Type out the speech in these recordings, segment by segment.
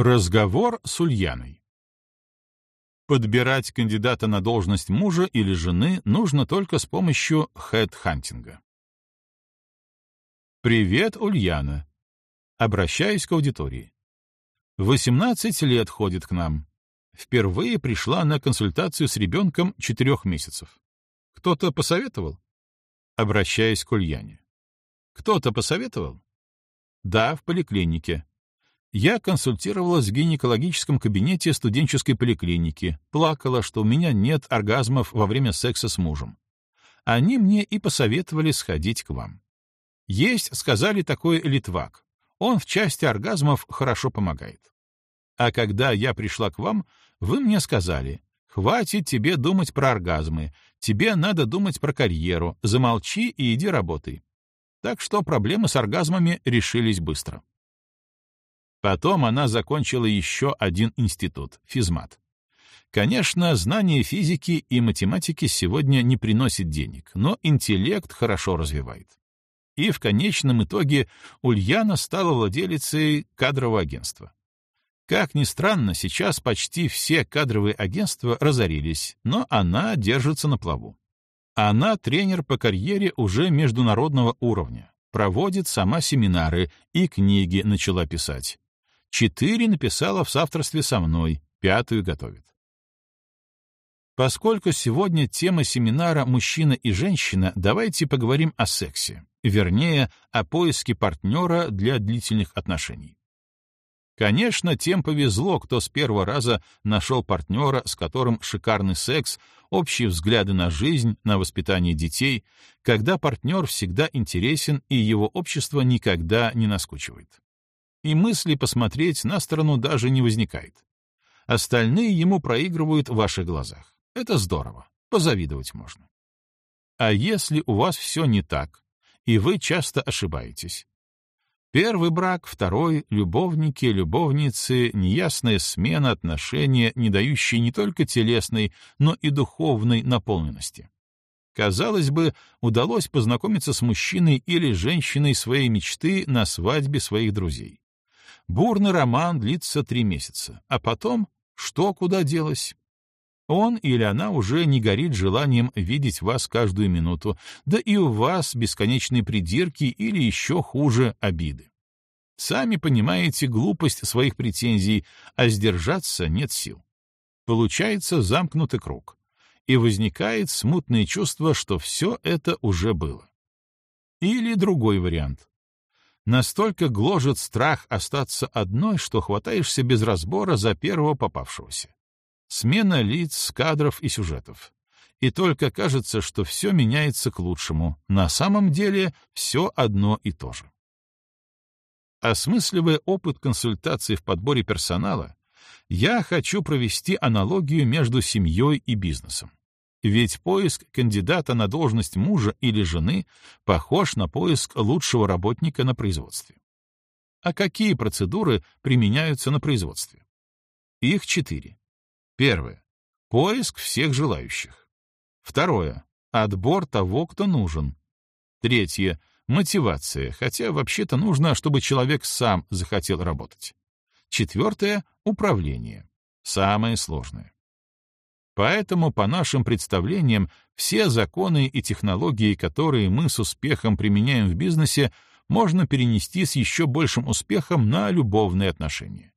Разговор с Ульяной. Подбирать кандидата на должность мужа или жены нужно только с помощью хедхантинга. Привет, Ульяна. Обращаюсь к аудитории. 18 лет ходит к нам. Впервые пришла на консультацию с ребенком четырех месяцев. Кто-то посоветовал? Обращаюсь к Ульяне. Кто-то посоветовал? Да, в поликлинике. Я консультировалась в гинекологическом кабинете студенческой поликлиники, плакала, что у меня нет оргазмов во время секса с мужем. Они мне и посоветовали сходить к вам. Есть, сказали, такой литвак. Он в части оргазмов хорошо помогает. А когда я пришла к вам, вы мне сказали, хватит тебе думать про оргазмы, тебе надо думать про карьеру, замолчи и иди работай. Так что проблемы с оргазмами решились быстро. Потом она закончила еще один институт — физмат. Конечно, знание физики и математики сегодня не приносит денег, но интеллект хорошо развивает. И в конечном итоге Ульяна стала владелицей кадрового агентства. Как ни странно, сейчас почти все кадровые агентства разорились, но она держится на плаву. Она тренер по карьере уже международного уровня, проводит сама семинары и книги начала писать. Четыре написала в соавторстве со мной, пятую готовит. Поскольку сегодня тема семинара «Мужчина и женщина», давайте поговорим о сексе, вернее, о поиске партнера для длительных отношений. Конечно, тем повезло, кто с первого раза нашел партнера, с которым шикарный секс, общие взгляды на жизнь, на воспитание детей, когда партнер всегда интересен и его общество никогда не наскучивает и мысли посмотреть на сторону даже не возникает. Остальные ему проигрывают в ваших глазах. Это здорово, позавидовать можно. А если у вас все не так, и вы часто ошибаетесь? Первый брак, второй — любовники, любовницы, неясная смена отношения, не дающие не только телесной, но и духовной наполненности. Казалось бы, удалось познакомиться с мужчиной или женщиной своей мечты на свадьбе своих друзей. Бурный роман длится три месяца, а потом что куда делось? Он или она уже не горит желанием видеть вас каждую минуту, да и у вас бесконечные придирки или еще хуже обиды. Сами понимаете глупость своих претензий, а сдержаться нет сил. Получается замкнутый круг, и возникает смутное чувство, что все это уже было. Или другой вариант. Настолько гложет страх остаться одной, что хватаешься без разбора за первого попавшегося. Смена лиц, кадров и сюжетов. И только кажется, что все меняется к лучшему. На самом деле все одно и то же. Осмысливая опыт консультаций в подборе персонала, я хочу провести аналогию между семьей и бизнесом. Ведь поиск кандидата на должность мужа или жены похож на поиск лучшего работника на производстве. А какие процедуры применяются на производстве? Их четыре. Первое. Поиск всех желающих. Второе. Отбор того, кто нужен. Третье. Мотивация, хотя вообще-то нужно, чтобы человек сам захотел работать. Четвертое. Управление. Самое сложное. Поэтому, по нашим представлениям, все законы и технологии, которые мы с успехом применяем в бизнесе, можно перенести с еще большим успехом на любовные отношения.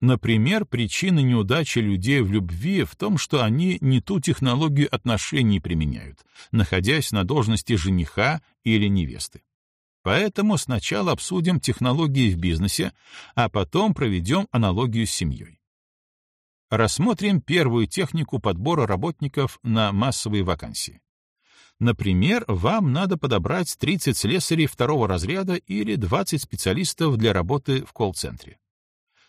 Например, причина неудачи людей в любви в том, что они не ту технологию отношений применяют, находясь на должности жениха или невесты. Поэтому сначала обсудим технологии в бизнесе, а потом проведем аналогию с семьей. Рассмотрим первую технику подбора работников на массовые вакансии. Например, вам надо подобрать 30 слесарей второго разряда или 20 специалистов для работы в колл-центре.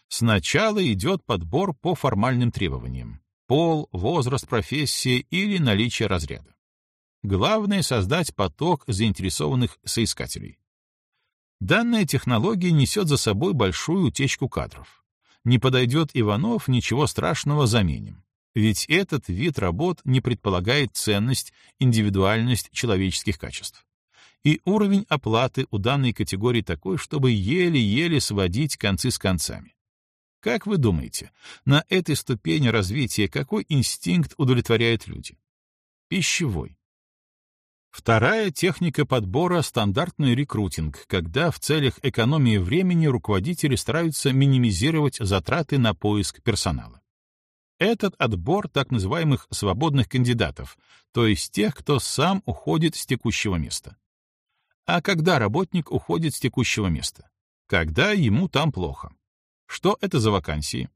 Сначала идет подбор по формальным требованиям — пол, возраст, профессия или наличие разряда. Главное — создать поток заинтересованных соискателей. Данная технология несет за собой большую утечку кадров. Не подойдет Иванов, ничего страшного, заменим. Ведь этот вид работ не предполагает ценность, индивидуальность человеческих качеств. И уровень оплаты у данной категории такой, чтобы еле-еле сводить концы с концами. Как вы думаете, на этой ступени развития какой инстинкт удовлетворяет люди? Пищевой. Вторая техника подбора — стандартный рекрутинг, когда в целях экономии времени руководители стараются минимизировать затраты на поиск персонала. Этот отбор так называемых свободных кандидатов, то есть тех, кто сам уходит с текущего места. А когда работник уходит с текущего места? Когда ему там плохо. Что это за вакансии?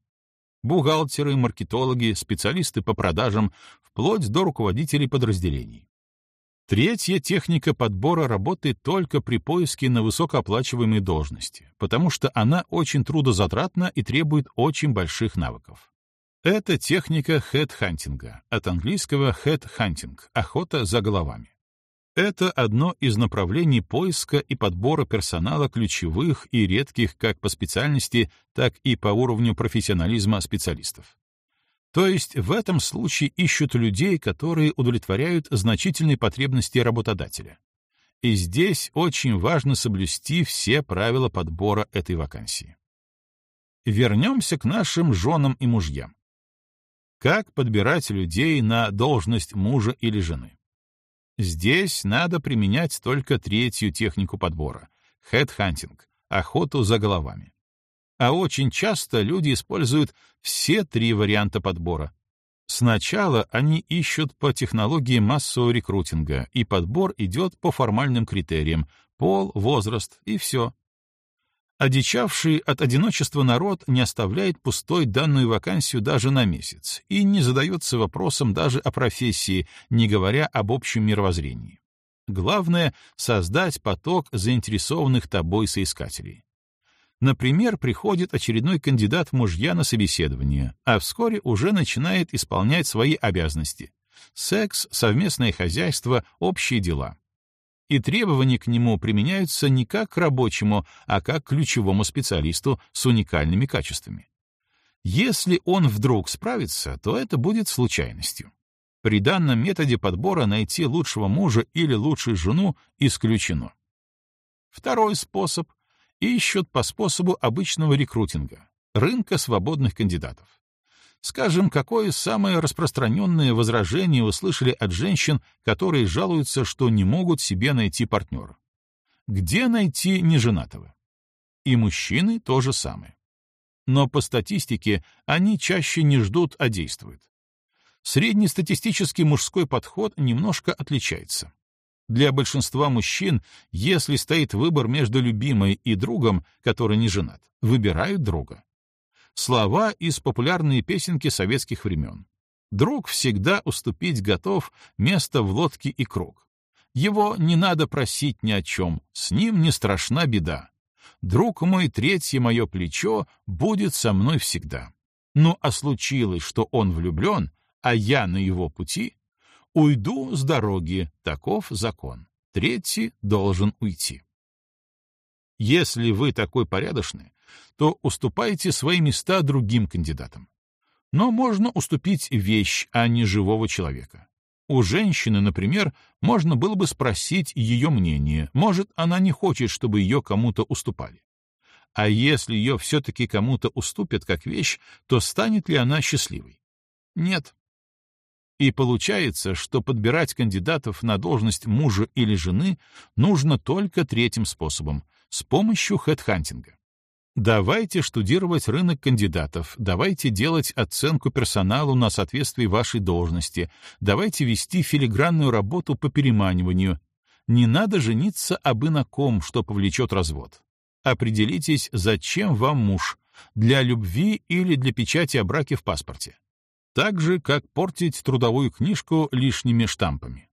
Бухгалтеры, маркетологи, специалисты по продажам, вплоть до руководителей подразделений. Третья техника подбора работает только при поиске на высокооплачиваемой должности, потому что она очень трудозатратна и требует очень больших навыков. Это техника хедхантинга, от английского headhunting — охота за головами. Это одно из направлений поиска и подбора персонала ключевых и редких как по специальности, так и по уровню профессионализма специалистов. То есть в этом случае ищут людей, которые удовлетворяют значительные потребности работодателя. И здесь очень важно соблюсти все правила подбора этой вакансии. Вернемся к нашим женам и мужьям. Как подбирать людей на должность мужа или жены? Здесь надо применять только третью технику подбора — хедхантинг, охоту за головами. А очень часто люди используют все три варианта подбора. Сначала они ищут по технологии массового рекрутинга, и подбор идет по формальным критериям — пол, возраст и все. Одичавший от одиночества народ не оставляет пустой данную вакансию даже на месяц и не задается вопросом даже о профессии, не говоря об общем мировоззрении. Главное — создать поток заинтересованных тобой соискателей. Например, приходит очередной кандидат в мужья на собеседование, а вскоре уже начинает исполнять свои обязанности. Секс, совместное хозяйство, общие дела. И требования к нему применяются не как к рабочему, а как к ключевому специалисту с уникальными качествами. Если он вдруг справится, то это будет случайностью. При данном методе подбора найти лучшего мужа или лучшую жену исключено. Второй способ ищут по способу обычного рекрутинга, рынка свободных кандидатов. Скажем, какое самое распространенное возражение услышали от женщин, которые жалуются, что не могут себе найти партнера? Где найти неженатого? И мужчины то же самое. Но по статистике они чаще не ждут, а действуют. Среднестатистический мужской подход немножко отличается. Для большинства мужчин, если стоит выбор между любимой и другом, который не женат, выбирают друга. Слова из популярной песенки советских времен. Друг всегда уступить готов, место в лодке и круг. Его не надо просить ни о чем, с ним не страшна беда. Друг мой, третье мое плечо, будет со мной всегда. Ну а случилось, что он влюблен, а я на его пути, Уйду с дороги, таков закон. Третий должен уйти. Если вы такой порядочный, то уступайте свои места другим кандидатам. Но можно уступить вещь, а не живого человека. У женщины, например, можно было бы спросить ее мнение, может, она не хочет, чтобы ее кому-то уступали. А если ее все-таки кому-то уступят как вещь, то станет ли она счастливой? Нет. И получается, что подбирать кандидатов на должность мужа или жены нужно только третьим способом — с помощью хедхантинга. Давайте штудировать рынок кандидатов, давайте делать оценку персоналу на соответствие вашей должности, давайте вести филигранную работу по переманиванию. Не надо жениться абы на ком, что повлечет развод. Определитесь, зачем вам муж — для любви или для печати о браке в паспорте так же, как портить трудовую книжку лишними штампами.